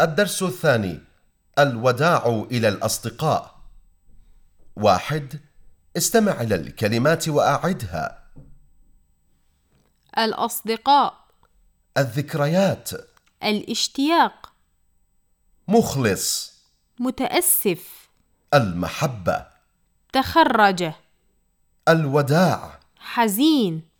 الدرس الثاني الوداع إلى الأصدقاء. واحد استمع إلى الكلمات وأعدها. الأصدقاء. الذكريات. الاشتياق. مخلص. متأسف. المحبة. تخرج. الوداع. حزين.